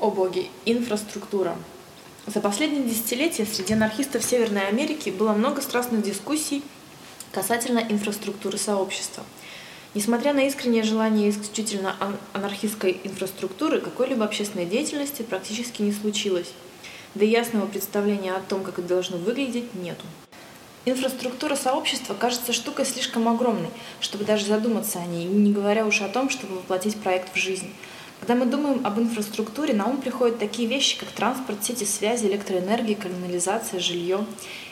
О боги, инфраструктура. За последние десятилетия среди анархистов Северной Америки было много страстных дискуссий касательно инфраструктуры сообщества. Несмотря на искреннее желание исключительно анархистской инфраструктуры, какой-либо общественной деятельности практически не случилось. Да и ясного представления о том, как это должно выглядеть, нету. Инфраструктура сообщества кажется штукой слишком огромной, чтобы даже задуматься о ней, не говоря уж о том, чтобы воплотить проект в жизнь – когда мы думаем об инфраструктуре, на ум приходят такие вещи, как транспорт, сети связи, электроэнергия, канализация, жилье.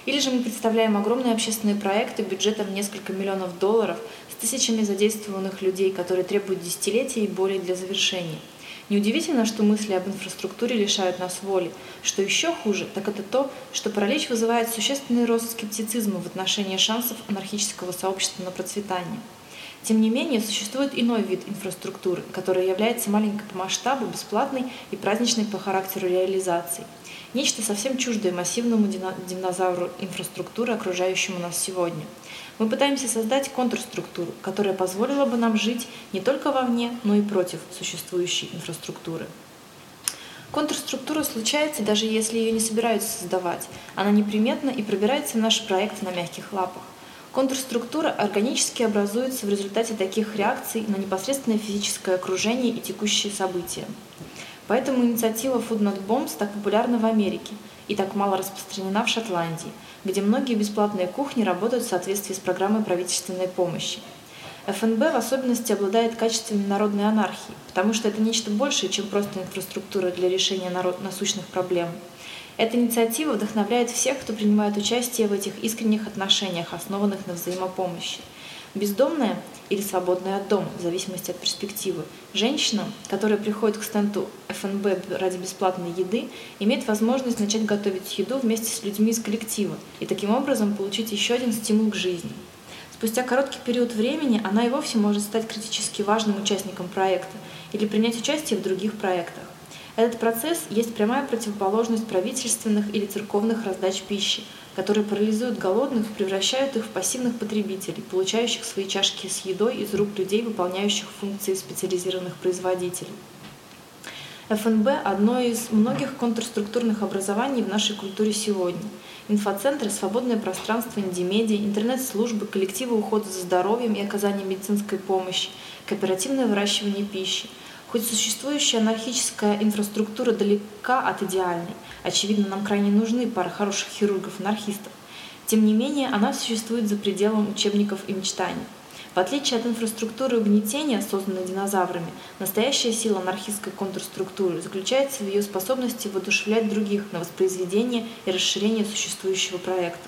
Или же мы представляем огромные общественные проекты бюджетом несколько миллионов долларов с тысячами задействованных людей, которые требуют десятилетий и более для завершения. Неудивительно, что мысли об инфраструктуре лишают нас воли. Что еще хуже, так это то, что паралич вызывает существенный рост скептицизма в отношении шансов анархического сообщества на процветание. Тем не менее, существует иной вид инфраструктуры, который является маленькой по масштабу, бесплатной и праздничной по характеру реализации. Нечто совсем чуждое массивному динозавру инфраструктуры, окружающему нас сегодня. Мы пытаемся создать контрструктуру, которая позволила бы нам жить не только вовне, но и против существующей инфраструктуры. Контрструктура случается, даже если ее не собираются создавать. Она неприметна и пробирается в наши проекты на мягких лапах. Контрструктура органически образуется в результате таких реакций на непосредственное физическое окружение и текущие события. Поэтому инициатива Food Not Bombs так популярна в Америке и так мало распространена в Шотландии, где многие бесплатные кухни работают в соответствии с программой правительственной помощи. ФНБ в особенности обладает качествами народной анархии, потому что это нечто большее, чем просто инфраструктура для решения насущных проблем – эта инициатива вдохновляет всех, кто принимает участие в этих искренних отношениях, основанных на взаимопомощи. Бездомная или свободная от дома, в зависимости от перспективы, женщина, которая приходит к стенду ФНБ ради бесплатной еды, имеет возможность начать готовить еду вместе с людьми из коллектива и таким образом получить еще один стимул к жизни. Спустя короткий период времени она и вовсе может стать критически важным участником проекта или принять участие в других проектах. Этот процесс есть прямая противоположность правительственных или церковных раздач пищи, которые парализуют голодных, превращают их в пассивных потребителей, получающих свои чашки с едой из рук людей, выполняющих функции специализированных производителей. ФНБ – одно из многих контрструктурных образований в нашей культуре сегодня. Инфоцентры, свободное пространство инди-медиа, интернет-службы, коллективы ухода за здоровьем и оказания медицинской помощи, кооперативное выращивание пищи – Хоть существующая анархическая инфраструктура далека от идеальной, очевидно, нам крайне нужны пара хороших хирургов-анархистов, тем не менее она существует за пределом учебников и мечтаний. В отличие от инфраструктуры угнетения, созданной динозаврами, настоящая сила анархистской контрструктуры заключается в ее способности воодушевлять других на воспроизведение и расширение существующего проекта.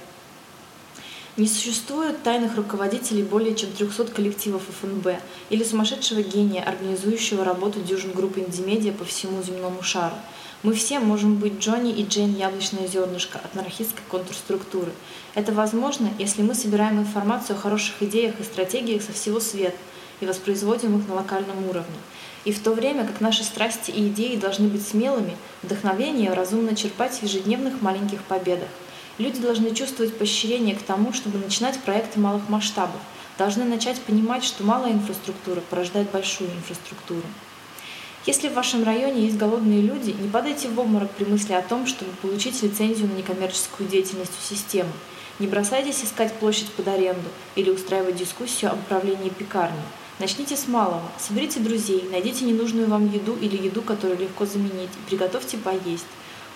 Не существует тайных руководителей более чем 300 коллективов ФНБ или сумасшедшего гения, организующего работу дюжин групп инди-медиа по всему земному шару. Мы все можем быть Джонни и Джейн Яблочное зернышко от анархистской контрструктуры. Это возможно, если мы собираем информацию о хороших идеях и стратегиях со всего света и воспроизводим их на локальном уровне. И в то время как наши страсти и идеи должны быть смелыми, вдохновение разумно черпать в ежедневных маленьких победах – Люди должны чувствовать поощрение к тому, чтобы начинать проекты малых масштабов, должны начать понимать, что малая инфраструктура порождает большую инфраструктуру. Если в вашем районе есть голодные люди, не падайте в обморок при мысли о том, чтобы получить лицензию на некоммерческую деятельность у системы. Не бросайтесь искать площадь под аренду или устраивать дискуссию об управлении пекарней. Начните с малого. Соберите друзей, найдите ненужную вам еду или еду, которую легко заменить, и приготовьте поесть.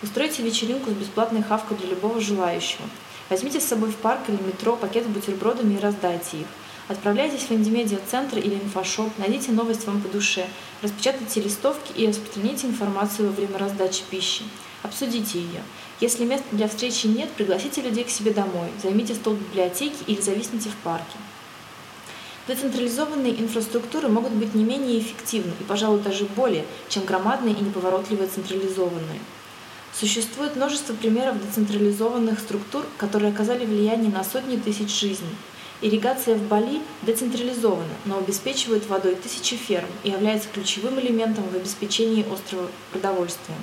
Устройте вечеринку с бесплатной хавкой для любого желающего. Возьмите с собой в парк или метро пакет с бутербродами и раздайте их. Отправляйтесь в индимедиа-центр или инфошоп, найдите новость вам по душе, распечатайте листовки и распространите информацию во время раздачи пищи. Обсудите ее. Если места для встречи нет, пригласите людей к себе домой, займите стол в библиотеке или зависните в парке. Децентрализованные инфраструктуры могут быть не менее эффективны и, пожалуй, даже более, чем громадные и неповоротливые централизованные. Существует множество примеров децентрализованных структур, которые оказали влияние на сотни тысяч жизней. Ирригация в Бали децентрализована, но обеспечивает водой тысячи ферм и является ключевым элементом в обеспечении острова продовольствием.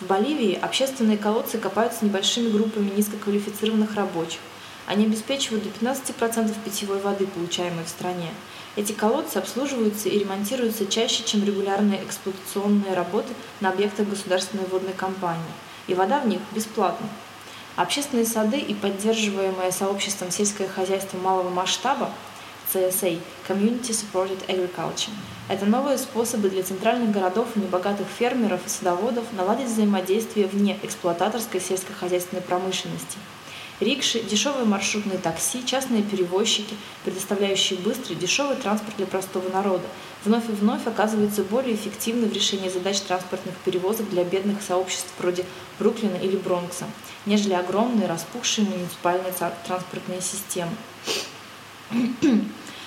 В Боливии общественные колодцы копаются небольшими группами низкоквалифицированных рабочих. Они обеспечивают до 15% питьевой воды, получаемой в стране. Эти колодцы обслуживаются и ремонтируются чаще, чем регулярные эксплуатационные работы на объектах государственной водной компании. И вода в них бесплатна. Общественные сады и поддерживаемое сообществом сельское хозяйство малого масштаба CSA – Community Supported Agriculture. Это новые способы для центральных городов и небогатых фермеров и садоводов наладить взаимодействие вне эксплуататорской сельскохозяйственной промышленности. Рикши, дешевые маршрутные такси, частные перевозчики, предоставляющие быстрый, дешевый транспорт для простого народа, вновь и вновь оказываются более эффективны в решении задач транспортных перевозок для бедных сообществ вроде Бруклина или Бронкса, нежели огромные распухшие муниципальные транспортные системы.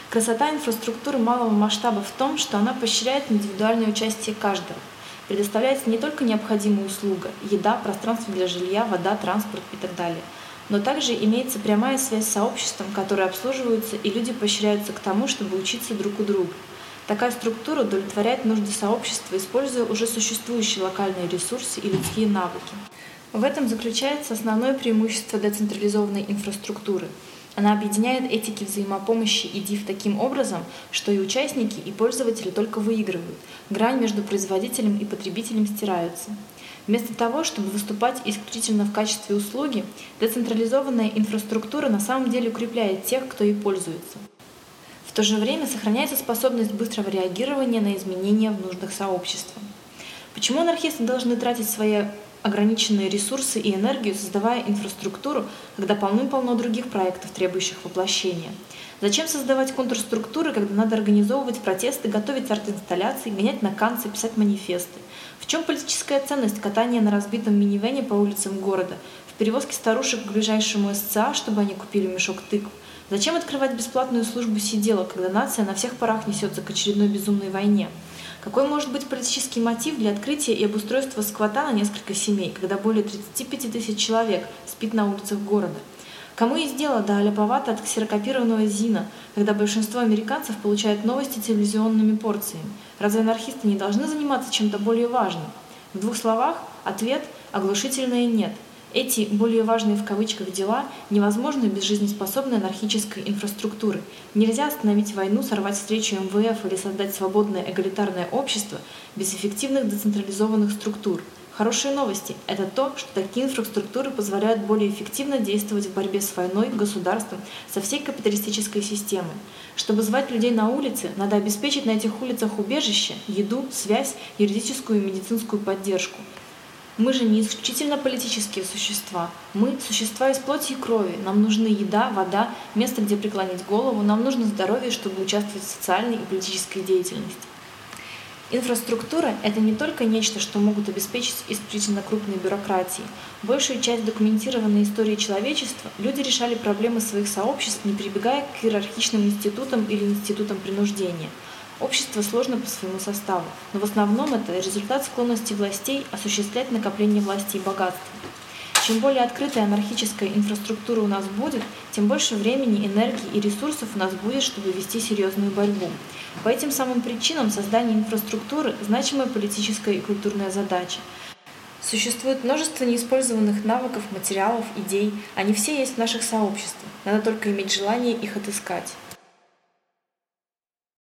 Красота инфраструктуры малого масштаба в том, что она поощряет индивидуальное участие каждого. Предоставляется не только необходимая услуга – еда, пространство для жилья, вода, транспорт и так далее – но также имеется прямая связь с сообществом, которое обслуживаются, и люди поощряются к тому, чтобы учиться друг у друга. Такая структура удовлетворяет нужды сообщества, используя уже существующие локальные ресурсы и людские навыки. В этом заключается основное преимущество децентрализованной инфраструктуры – она объединяет этики взаимопомощи и ДИВ таким образом, что и участники, и пользователи только выигрывают. Грань между производителем и потребителем стираются. Вместо того, чтобы выступать исключительно в качестве услуги, децентрализованная инфраструктура на самом деле укрепляет тех, кто ей пользуется. В то же время сохраняется способность быстрого реагирования на изменения в нуждах сообщества. Почему анархисты должны тратить свои ограниченные ресурсы и энергию, создавая инфраструктуру, когда полным-полно других проектов, требующих воплощения. Зачем создавать контрструктуры, когда надо организовывать протесты, готовить арт-инсталляции, гонять на канцы, писать манифесты? В чем политическая ценность катания на разбитом минивене по улицам города, в перевозке старушек к ближайшему СЦА, чтобы они купили мешок тыкв? Зачем открывать бесплатную службу сиделок, когда нация на всех парах несется к очередной безумной войне? Какой может быть политический мотив для открытия и обустройства сквота на несколько семей, когда более 35 тысяч человек спит на улицах города? Кому есть дело до аляповато от ксерокопированного ЗИНа, когда большинство американцев получают новости телевизионными порциями? Разве анархисты не должны заниматься чем-то более важным? В двух словах, ответ – оглушительное «нет». Эти более важные в кавычках дела невозможны без жизнеспособной анархической инфраструктуры. Нельзя остановить войну, сорвать встречу МВФ или создать свободное эгалитарное общество без эффективных децентрализованных структур. Хорошие новости – это то, что такие инфраструктуры позволяют более эффективно действовать в борьбе с войной, государством, со всей капиталистической системой. Чтобы звать людей на улицы, надо обеспечить на этих улицах убежище, еду, связь, юридическую и медицинскую поддержку – мы же не исключительно политические существа. Мы – существа из плоти и крови. Нам нужны еда, вода, место, где преклонить голову. Нам нужно здоровье, чтобы участвовать в социальной и политической деятельности. Инфраструктура – это не только нечто, что могут обеспечить исключительно крупные бюрократии. Большую часть документированной истории человечества люди решали проблемы своих сообществ, не прибегая к иерархичным институтам или институтам принуждения – Общество сложно по своему составу, но в основном это результат склонности властей осуществлять накопление власти и богатства. Чем более открытая анархическая инфраструктура у нас будет, тем больше времени, энергии и ресурсов у нас будет, чтобы вести серьезную борьбу. По этим самым причинам создание инфраструктуры – значимая политическая и культурная задача. Существует множество неиспользованных навыков, материалов, идей. Они все есть в наших сообществах. Надо только иметь желание их отыскать.